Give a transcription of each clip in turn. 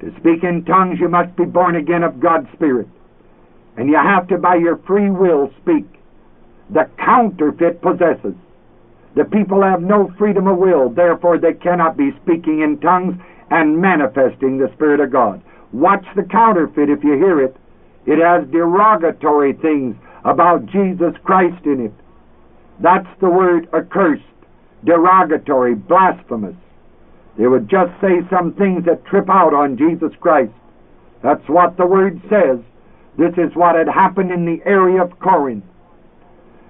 To speak in tongues, you must be born again of God's Spirit. And you have to, by your free will, speak. The counterfeit possesses. The people have no freedom of will, therefore they cannot be speaking in tongues and manifesting the Spirit of God. Watch the counterfeit if you hear it. It has derogatory things about Jesus Christ in it. That's the word accursed, derogatory, blasphemous. They would just say some things that trip out on Jesus Christ. That's what the word says. This is what had happened in the area of Corinth.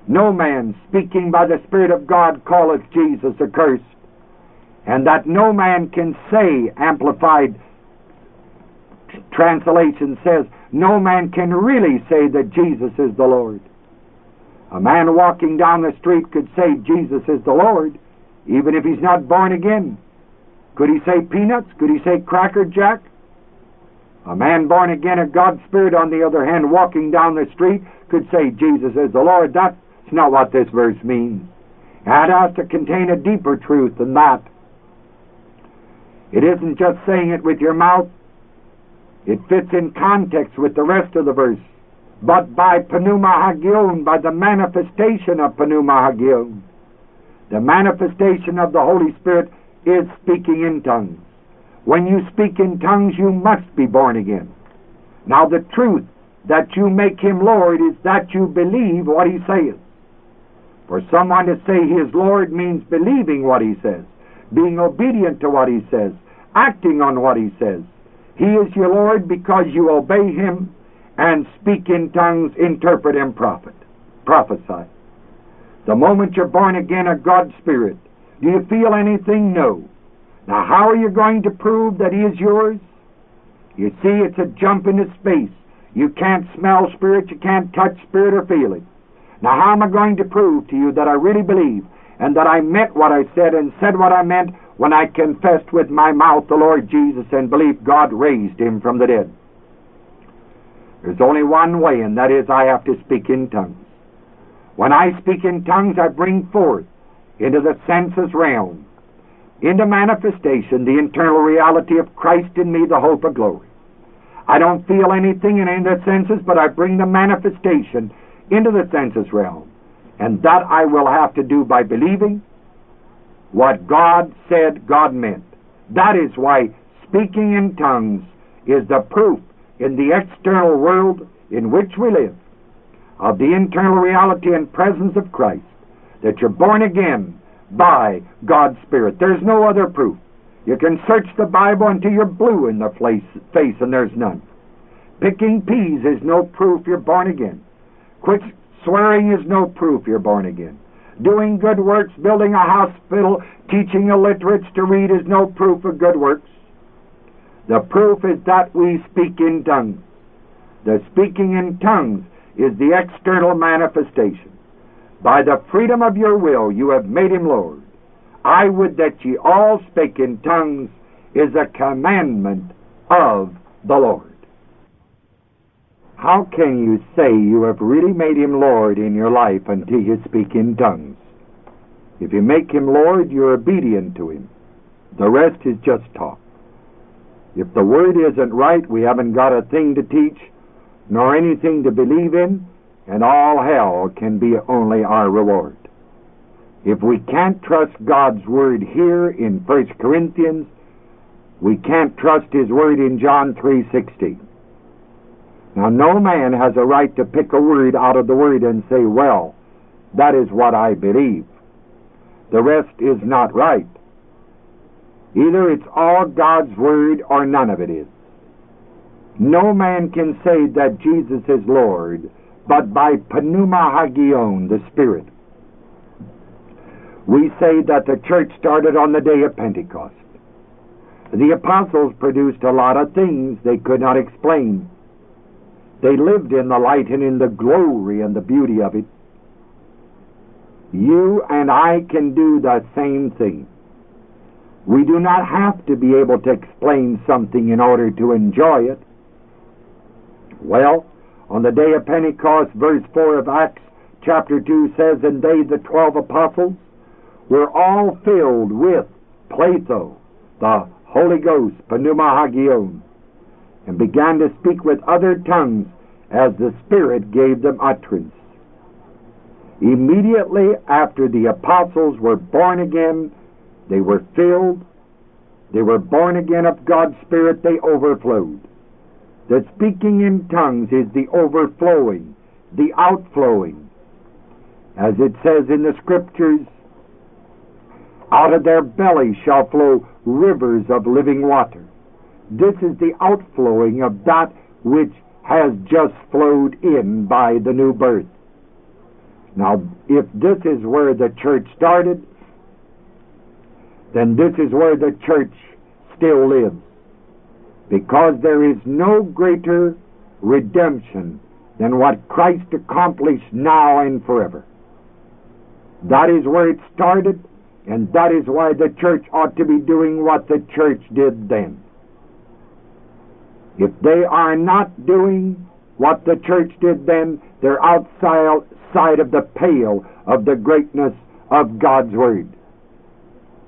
No man speaking by the Spirit of God calleth Jesus accursed, and that no man can say, amplified translation says, no man can really say that Jesus is the Lord. A man walking down the street could say Jesus is the Lord, even if he's not born again. Could he say peanuts? Could he say cracker jack? A man born again of God's Spirit, on the other hand, walking down the street, could say Jesus is the Lord. That's not what this verse means. It has to contain a deeper truth than that. It isn't just saying it with your mouth, it fits in context with the rest of the verse. But by pneuma hagion, by the manifestation of pneuma hagion, the manifestation of the Holy Spirit is speaking in tongues. When you speak in tongues, you must be born again. Now, the truth that you make him Lord is that you believe what he says. For someone to say he is Lord means believing what he says, being obedient to what he says, acting on what he says. He is your Lord because you obey him and speak in tongues, interpret, and prophet, prophesy. The moment you're born again of God's Spirit, do you feel anything? No. Now, how are you going to prove that He is yours? You see, it's a jump into space. You can't smell Spirit, you can't touch Spirit or feel it. Now, how am I going to prove to you that I really believe and that I meant what I said and said what I meant when I confessed with my mouth the Lord Jesus and believed God raised him from the dead? There's only one way, and that is I have to speak in tongues. When I speak in tongues, I bring forth into the senses realm, into manifestation, the internal reality of Christ in me, the hope of glory. I don't feel anything in any of the senses, but I bring the manifestation into the senses realm. And that I will have to do by believing what God said God meant. That is why speaking in tongues is the proof in the external world in which we live of the internal reality and presence of Christ that you're born again by God's Spirit. There's no other proof. You can search the Bible until you're blue in the face and there's none. Picking peas is no proof you're born again. Quit swearing is no proof you're born again. Doing good works, building a hospital, teaching illiterates to read is no proof of good works. The proof is that we speak in tongues. The speaking in tongues is the external manifestation. By the freedom of your will, you have made him Lord. I would that ye all spake in tongues is a commandment of the Lord. How can you say you have really made him Lord in your life until you speak in tongues? If you make him Lord, you're obedient to him. The rest is just talk. If the word isn't right, we haven't got a thing to teach, nor anything to believe in, and all hell can be only our reward. If we can't trust God's word here in 1 Corinthians, we can't trust his word in John 3:16. Now no man has a right to pick a word out of the word and say, "Well, that is what I believe." The rest is not right. Either it's all God's word or none of it is. No man can say that Jesus is Lord but by pneuma hagion, the Spirit. We say that the church started on the day of Pentecost. The apostles produced a lot of things they could not explain. They lived in the light and in the glory and the beauty of it. You and I can do the same thing. We do not have to be able to explain something in order to enjoy it. Well, on the day of Pentecost, verse 4 of Acts chapter 2 says, And they, the twelve apostles, were all filled with Pletho, the Holy Ghost, Pneuma Hagion. and began to speak with other tongues as the Spirit gave them utterance. Immediately after the apostles were born again, they were filled, they were born again of God's Spirit, they overflowed. The speaking in tongues is the overflowing, the outflowing. As it says in the Scriptures, out of their bellies shall flow rivers of living water. This is the outflowing of that which has just flowed in by the new birth. Now, if this is where the church started, then this is where the church still lives. Because there is no greater redemption than what Christ accomplished now and forever. That is where it started, and that is why the church ought to be doing what the church did then. If they are not doing what the church did then, they're outside of the pale of the greatness of God's Word.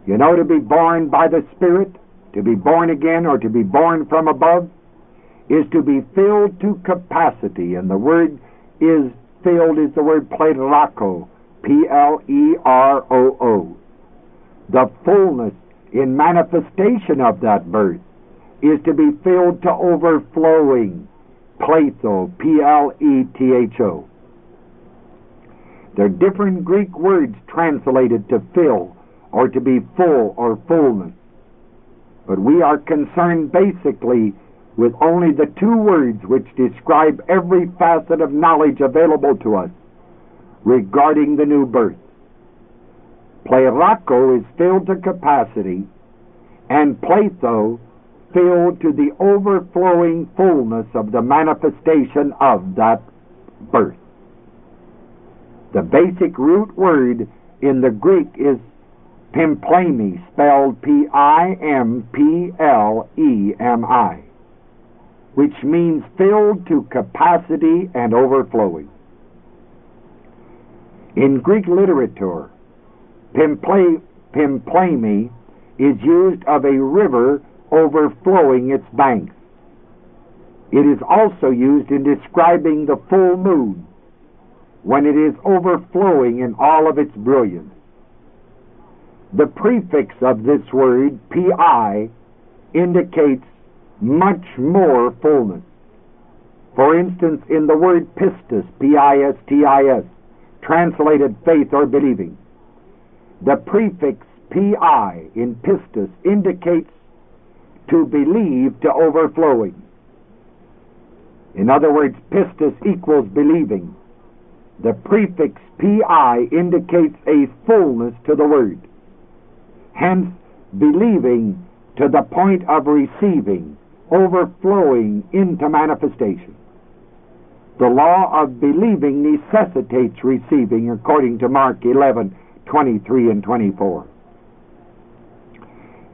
You know, to be born by the Spirit, to be born again, or to be born from above, is to be filled to capacity. And the word is filled is the word pleroo, P-L-E-R-O-O. The fullness in manifestation of that birth is to be filled to overflowing. Pletho, P-L-E-T-H-O. There are different Greek words translated to fill or to be full or fullness. But we are concerned basically with only the two words which describe every facet of knowledge available to us regarding the new birth. Pleroo is filled to capacity, and pletho filled to the overflowing fullness of the manifestation of that birth. The basic root word in the Greek is pimplemi, spelled P-I-M-P-L-E-M-I, which means filled to capacity and overflowing. In Greek literature, pimplemi is used of a river overflowing its banks. It is also used in describing the full moon when it is overflowing in all of its brilliance. The prefix of this word, pi, indicates much more fullness. For instance, in the word pistis, P-I-S-T-I-S, translated faith or believing, the prefix pi in pistis indicates to believe to overflowing. In other words, pistis equals believing. The prefix pi indicates a fullness to the word. Hence, believing to the point of receiving, overflowing into manifestation. The law of believing necessitates receiving according to Mark 11, 23 and 24.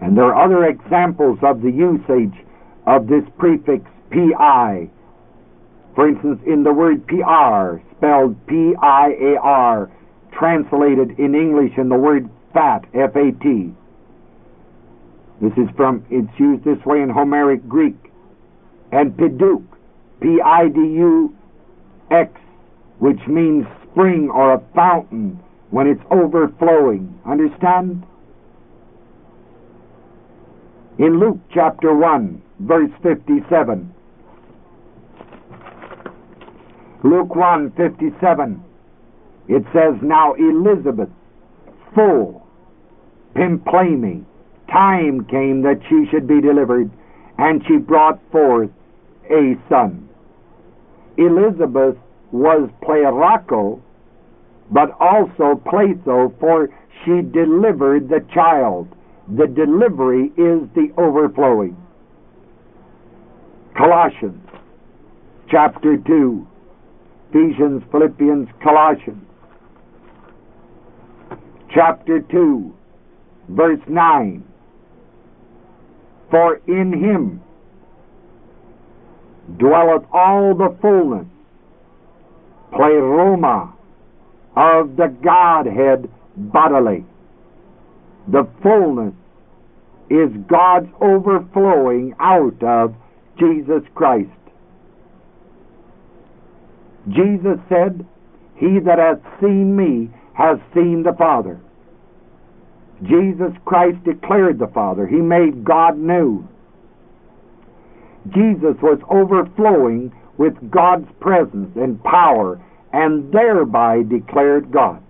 And there are other examples of the usage of this prefix pi. For instance, in the word piar, spelled P-I-A-R, translated in English in the word fat, F-A-T. This is from, it's used this way in Homeric Greek. And pidux, P-I-D-U-X, which means spring or a fountain when it's overflowing. Understand? In Luke chapter 1, verse 57, Luke 1, 57, it says, Now Elizabeth, full, pimplemi, time came that she should be delivered, and she brought forth a son. Elizabeth was pleroo, but also pletho, for she delivered the child. The delivery is the overflowing. Colossians chapter 2, Ephesians, Philippians, Colossians chapter 2, verse 9. For in him dwelleth all the fullness, pleroma, of the Godhead bodily. The fullness is God's overflowing out of Jesus Christ. Jesus said, He that hath seen me has seen the Father. Jesus Christ declared the Father. He made God new. Jesus was overflowing with God's presence and power and thereby declared God.